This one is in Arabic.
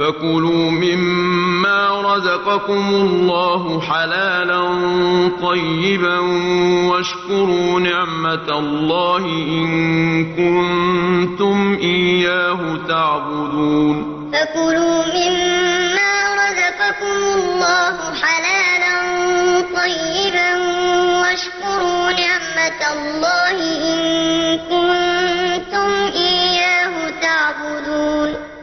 فكلوا مما رزقكم الله حلالا طيبا واشكروا نعمة الله إن كنتم إياه تعبدون فكلوا مما رزقكم الله حلالا طيبا واشكروا نعمة الله